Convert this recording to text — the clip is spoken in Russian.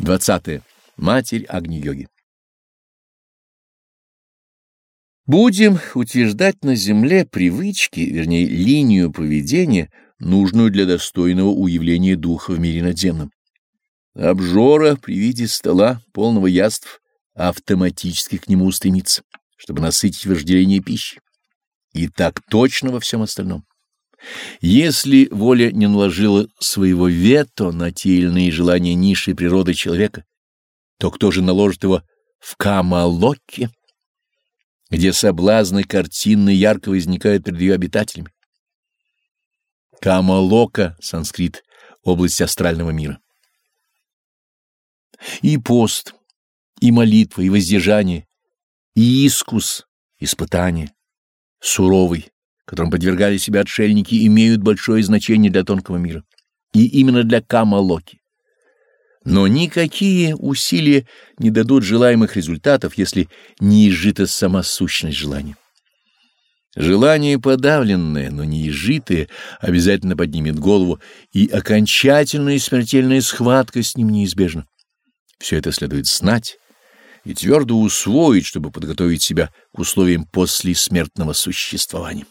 20. Матерь Агни-йоги Будем утверждать на земле привычки, вернее, линию поведения, нужную для достойного уявления духа в мире надземном. Обжора при виде стола, полного яств, автоматически к нему устремится, чтобы насытить вожделение пищи. И так точно во всем остальном. Если воля не наложила своего вето на те или иные желания низшей природы человека, то кто же наложит его в Камалоке, где соблазны картинно ярко возникают перед ее обитателями? Камалока, санскрит, область астрального мира. И пост, и молитва, и воздержание, и искус, испытание, суровый, которым подвергали себя отшельники, имеют большое значение для тонкого мира. И именно для Камалоки. Но никакие усилия не дадут желаемых результатов, если не изжита сама сущность желания. Желание подавленное, но не изжитое, обязательно поднимет голову, и окончательная смертельная схватка с ним неизбежна. Все это следует знать и твердо усвоить, чтобы подготовить себя к условиям послесмертного существования.